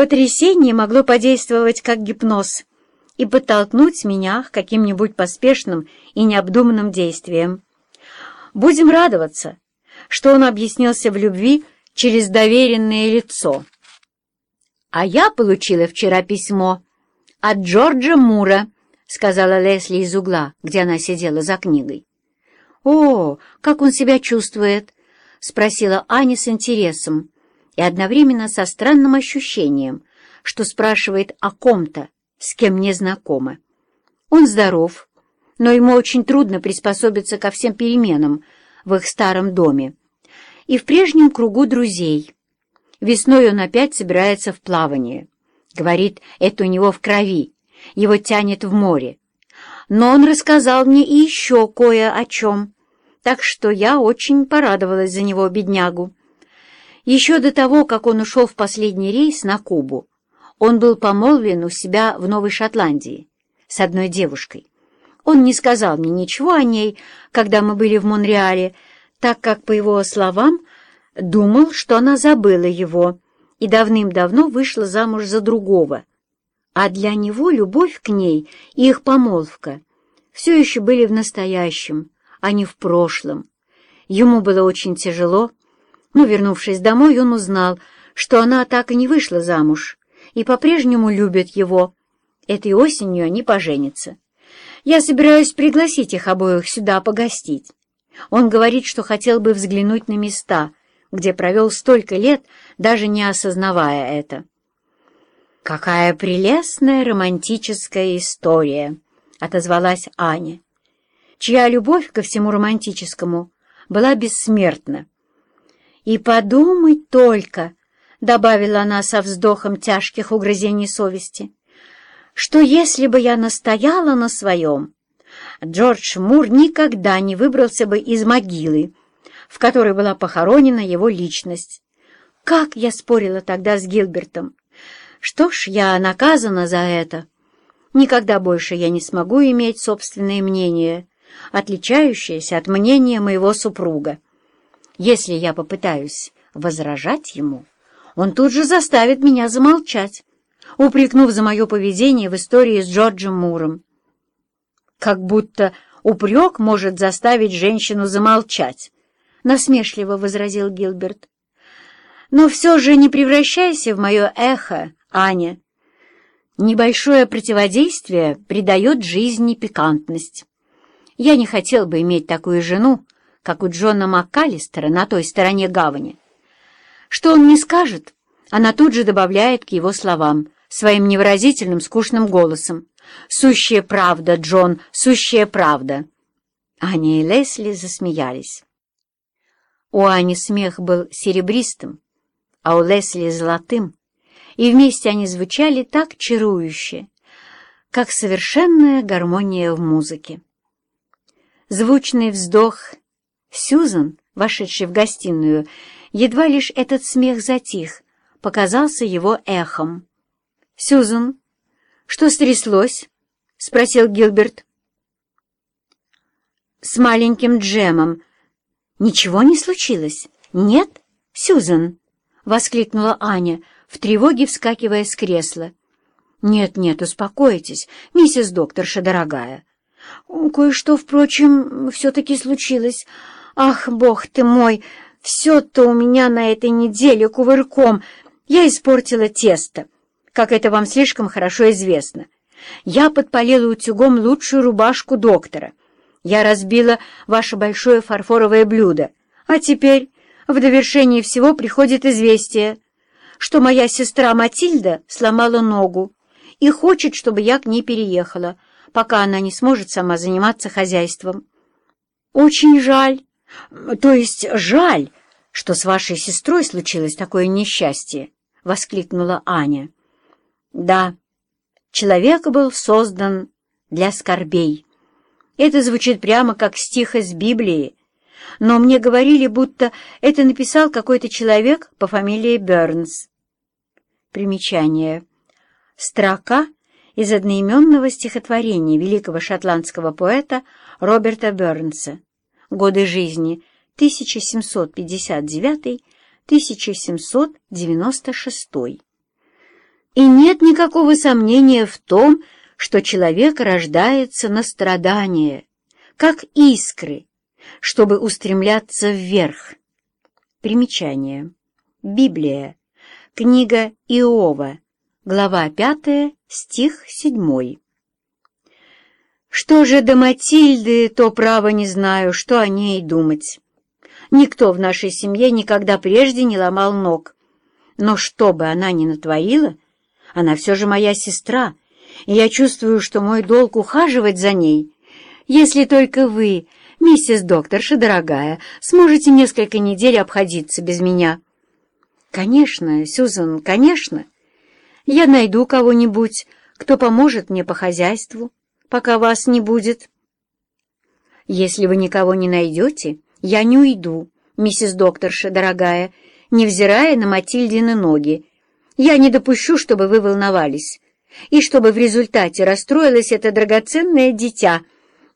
Потрясение могло подействовать как гипноз и подтолкнуть меня к каким-нибудь поспешным и необдуманным действиям. Будем радоваться, что он объяснился в любви через доверенное лицо. «А я получила вчера письмо от Джорджа Мура», — сказала Лесли из угла, где она сидела за книгой. «О, как он себя чувствует?» — спросила Аня с интересом и одновременно со странным ощущением, что спрашивает о ком-то, с кем не знакома. Он здоров, но ему очень трудно приспособиться ко всем переменам в их старом доме и в прежнем кругу друзей. Весной он опять собирается в плавание. Говорит, это у него в крови, его тянет в море. Но он рассказал мне и еще кое о чем, так что я очень порадовалась за него, беднягу. Еще до того, как он ушел в последний рейс на Кубу, он был помолвлен у себя в Новой Шотландии с одной девушкой. Он не сказал мне ничего о ней, когда мы были в Монреале, так как, по его словам, думал, что она забыла его и давным-давно вышла замуж за другого. А для него любовь к ней и их помолвка все еще были в настоящем, а не в прошлом. Ему было очень тяжело, но, вернувшись домой, он узнал, что она так и не вышла замуж и по-прежнему любит его. Этой осенью они поженятся. Я собираюсь пригласить их обоих сюда погостить. Он говорит, что хотел бы взглянуть на места, где провел столько лет, даже не осознавая это. «Какая прелестная романтическая история!» — отозвалась Аня, чья любовь ко всему романтическому была бессмертна. «И подумать только!» — добавила она со вздохом тяжких угрызений совести, «что если бы я настояла на своем, Джордж Мур никогда не выбрался бы из могилы, в которой была похоронена его личность. Как я спорила тогда с Гилбертом! Что ж, я наказана за это. Никогда больше я не смогу иметь собственное мнение, отличающееся от мнения моего супруга. Если я попытаюсь возражать ему, он тут же заставит меня замолчать, упрекнув за мое поведение в истории с Джорджем Муром. Как будто упрек может заставить женщину замолчать, — насмешливо возразил Гилберт. Но все же не превращайся в мое эхо, Аня. Небольшое противодействие придает жизни пикантность. Я не хотел бы иметь такую жену, как у Джона МакКаллистера на той стороне гавани. Что он не скажет, она тут же добавляет к его словам своим невыразительным скучным голосом. «Сущая правда, Джон, сущая правда!» Аня и Лесли засмеялись. У Ани смех был серебристым, а у Лесли — золотым, и вместе они звучали так чарующе, как совершенная гармония в музыке. Звучный вздох Сьюзан, вошедший в гостиную, едва лишь этот смех затих, показался его эхом. «Сьюзан, что стряслось?» — спросил Гилберт. «С маленьким Джемом ничего не случилось? Нет, Сьюзан?» — воскликнула Аня, в тревоге вскакивая с кресла. «Нет, нет, успокойтесь, миссис докторша дорогая. Кое-что, впрочем, все-таки случилось. Ах, бог ты мой, все-то у меня на этой неделе кувырком. Я испортила тесто, как это вам слишком хорошо известно. Я подпалила утюгом лучшую рубашку доктора. Я разбила ваше большое фарфоровое блюдо. А теперь, в довершении всего, приходит известие — что моя сестра Матильда сломала ногу и хочет, чтобы я к ней переехала, пока она не сможет сама заниматься хозяйством. Очень жаль, то есть жаль, что с вашей сестрой случилось такое несчастье, — воскликнула Аня. Да, человек был создан для скорбей. Это звучит прямо как стих из Библии, но мне говорили, будто это написал какой-то человек по фамилии Бернс. Примечание. Строка из одноименного стихотворения великого шотландского поэта Роберта Бернса. Годы жизни 1759-1796. И нет никакого сомнения в том, что человек рождается на страдания, как искры, чтобы устремляться вверх. Примечание. Библия. Книга Иова. Глава 5, стих 7. Что же до Матильды, то право не знаю, что о ней думать. Никто в нашей семье никогда прежде не ломал ног. Но что бы она ни натворила, она все же моя сестра, и я чувствую, что мой долг ухаживать за ней. Если только вы, миссис докторша, дорогая, сможете несколько недель обходиться без меня. Конечно, Сюзан, конечно. Я найду кого-нибудь, кто поможет мне по хозяйству, пока вас не будет. Если вы никого не найдете, я не уйду, миссис докторша, дорогая, невзирая на Матильдины ноги. Я не допущу, чтобы вы волновались, и чтобы в результате расстроилось это драгоценное дитя.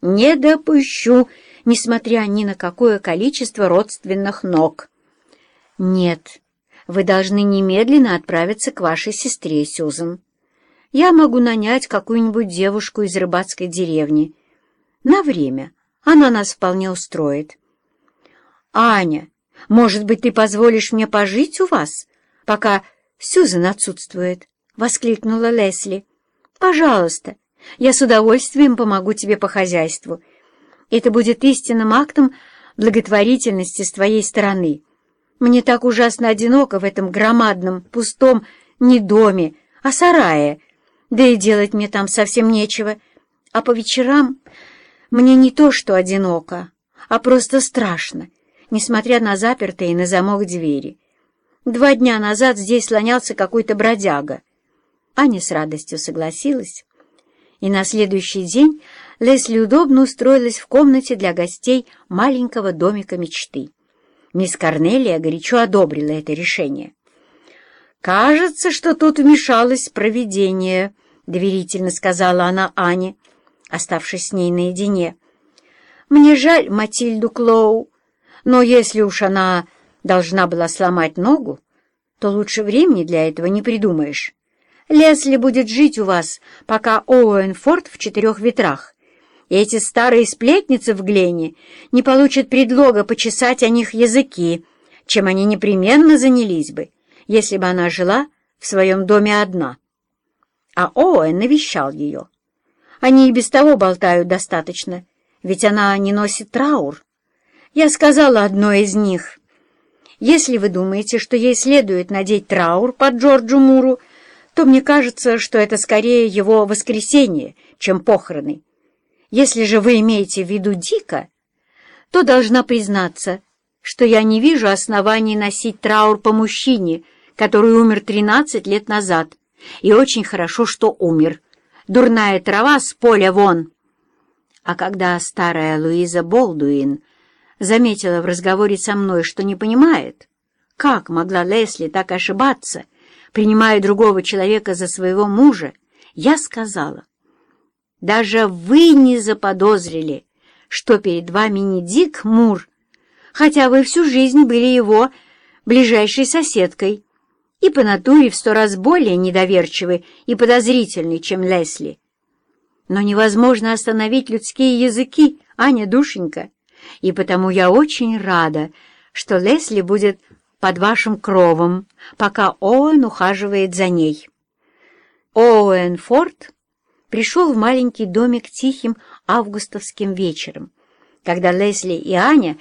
Не допущу, несмотря ни на какое количество родственных ног. Нет, вы должны немедленно отправиться к вашей сестре, Сюзан. Я могу нанять какую-нибудь девушку из рыбацкой деревни. На время. Она нас вполне устроит. «Аня, может быть, ты позволишь мне пожить у вас, пока Сюзан отсутствует?» — воскликнула Лесли. «Пожалуйста, я с удовольствием помогу тебе по хозяйству. Это будет истинным актом благотворительности с твоей стороны. Мне так ужасно одиноко в этом громадном, пустом не доме, а сарае, да и делать мне там совсем нечего. А по вечерам мне не то что одиноко, а просто страшно» несмотря на запертые на замок двери. Два дня назад здесь слонялся какой-то бродяга. Аня с радостью согласилась, и на следующий день Лесли удобно устроилась в комнате для гостей маленького домика мечты. Мисс Корнелия горячо одобрила это решение. «Кажется, что тут вмешалось провидение», — доверительно сказала она Ане, оставшись с ней наедине. «Мне жаль Матильду Клоу, но если уж она должна была сломать ногу, то лучше времени для этого не придумаешь. Лесли будет жить у вас, пока Оуэнфорд в четырех ветрах, и эти старые сплетницы в Глене не получат предлога почесать о них языки, чем они непременно занялись бы, если бы она жила в своем доме одна. А Оуэн навещал ее. Они и без того болтают достаточно, ведь она не носит траур. Я сказала одной из них, «Если вы думаете, что ей следует надеть траур под Джорджу Муру, то мне кажется, что это скорее его воскресенье, чем похороны. Если же вы имеете в виду Дика, то должна признаться, что я не вижу оснований носить траур по мужчине, который умер 13 лет назад, и очень хорошо, что умер. Дурная трава с поля вон. А когда старая Луиза Болдуин заметила в разговоре со мной, что не понимает, как могла Лесли так ошибаться, принимая другого человека за своего мужа, я сказала, «Даже вы не заподозрили, что перед вами не Дик Мур, хотя вы всю жизнь были его ближайшей соседкой и по натуре в сто раз более недоверчивы и подозрительны, чем Лесли. Но невозможно остановить людские языки, Аня, душенька и потому я очень рада, что Лесли будет под вашим кровом, пока Оуэн ухаживает за ней. Оуэн Форд пришел в маленький домик тихим августовским вечером, когда Лесли и Аня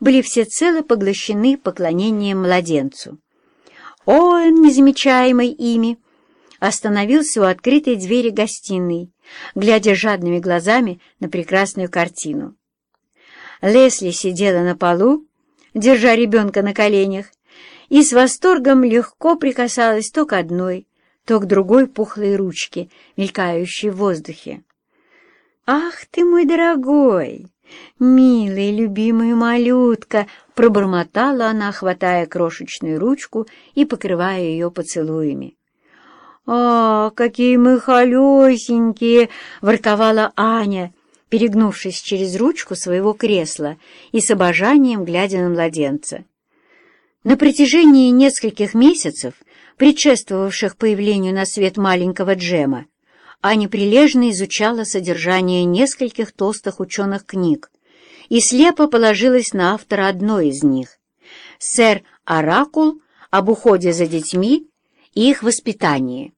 были всецело поглощены поклонением младенцу. Оуэн, незамечаемый ими, остановился у открытой двери гостиной, глядя жадными глазами на прекрасную картину. Лесли сидела на полу, держа ребенка на коленях, и с восторгом легко прикасалась то к одной, то к другой пухлой ручке, мелькающей в воздухе. «Ах ты мой дорогой, милый, любимый малютка!» пробормотала она, хватая крошечную ручку и покрывая ее поцелуями. «А, какие мы холесенькие!» — ворковала Аня, перегнувшись через ручку своего кресла и с обожанием глядя на младенца. На протяжении нескольких месяцев предшествовавших появлению на свет маленького Джема, Аня прилежно изучала содержание нескольких толстых ученых книг и слепо положилась на автора одной из них. Сэр Оракул об уходе за детьми и их воспитании.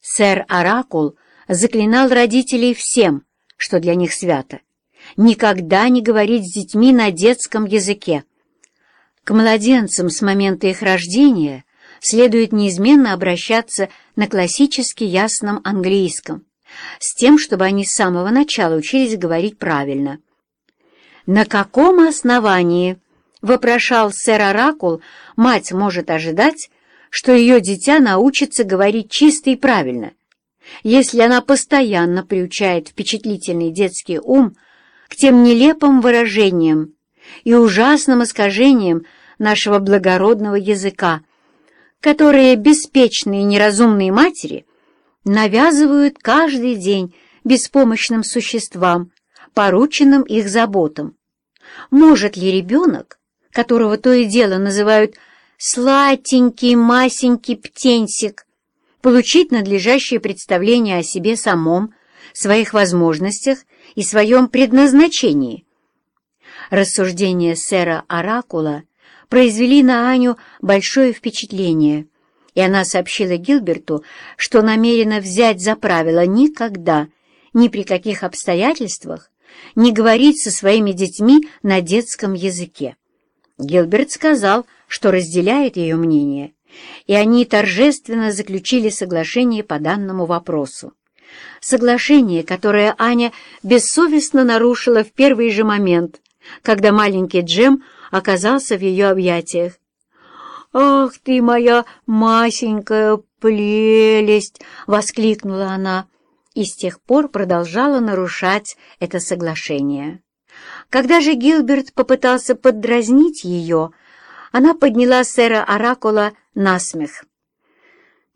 Сэр Оракул заклинал родителей всем, что для них свято, никогда не говорить с детьми на детском языке. К младенцам с момента их рождения следует неизменно обращаться на классически ясном английском, с тем, чтобы они с самого начала учились говорить правильно. «На каком основании?» — вопрошал сэр Оракул, «мать может ожидать, что ее дитя научится говорить чисто и правильно, если она постоянно приучает впечатлительный детский ум к тем нелепым выражениям и ужасным искажениям нашего благородного языка, которые беспечные неразумные матери навязывают каждый день беспомощным существам, порученным их заботам. Может ли ребенок, которого то и дело называют «сладенький, масенький птенсик», получить надлежащее представление о себе самом, своих возможностях и своем предназначении? Рассуждения сэра Оракула – произвели на Аню большое впечатление, и она сообщила Гилберту, что намерена взять за правило никогда, ни при каких обстоятельствах, не говорить со своими детьми на детском языке. Гилберт сказал, что разделяет ее мнение, и они торжественно заключили соглашение по данному вопросу. Соглашение, которое Аня бессовестно нарушила в первый же момент, когда маленький Джем оказался в ее объятиях. «Ах ты моя масенькая прелесть!» — воскликнула она и с тех пор продолжала нарушать это соглашение. Когда же Гилберт попытался поддразнить ее, она подняла сэра Оракула на смех.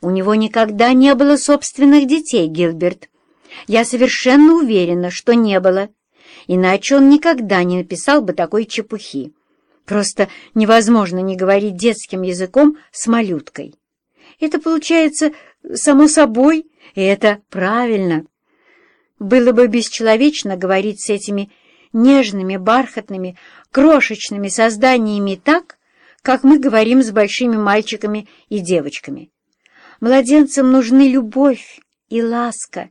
«У него никогда не было собственных детей, Гилберт. Я совершенно уверена, что не было, иначе он никогда не написал бы такой чепухи. Просто невозможно не говорить детским языком с малюткой. Это получается само собой, и это правильно. Было бы бесчеловечно говорить с этими нежными, бархатными, крошечными созданиями так, как мы говорим с большими мальчиками и девочками. Младенцам нужны любовь и ласка,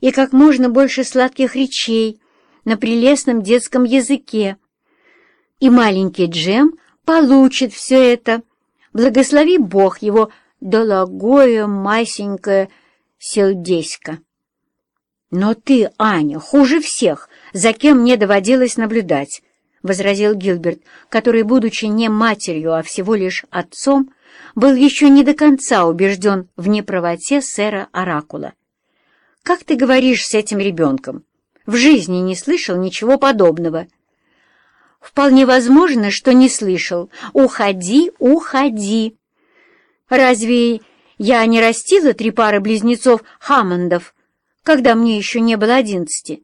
и как можно больше сладких речей на прелестном детском языке, и маленький Джем получит все это. Благослови Бог его дорогое масенькое селдесько. Но ты, Аня, хуже всех, за кем мне доводилось наблюдать, — возразил Гилберт, который, будучи не матерью, а всего лишь отцом, был еще не до конца убежден в неправоте сэра Оракула. «Как ты говоришь с этим ребенком? В жизни не слышал ничего подобного». Вполне возможно, что не слышал. Уходи, уходи. Разве я не растила три пары близнецов Хаммондов, когда мне еще не было одиннадцати?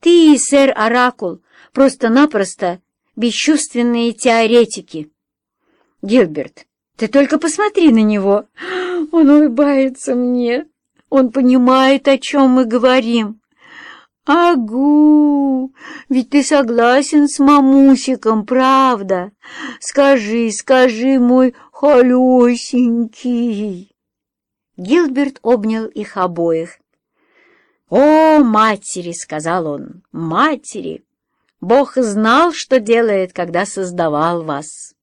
Ты и сэр Оракул просто-напросто бесчувственные теоретики. Гилберт, ты только посмотри на него. Он улыбается мне. Он понимает, о чем мы говорим. «Агу! Ведь ты согласен с мамусиком, правда? Скажи, скажи, мой холесенький!» Гилберт обнял их обоих. «О, матери!» — сказал он. «Матери! Бог знал, что делает, когда создавал вас!»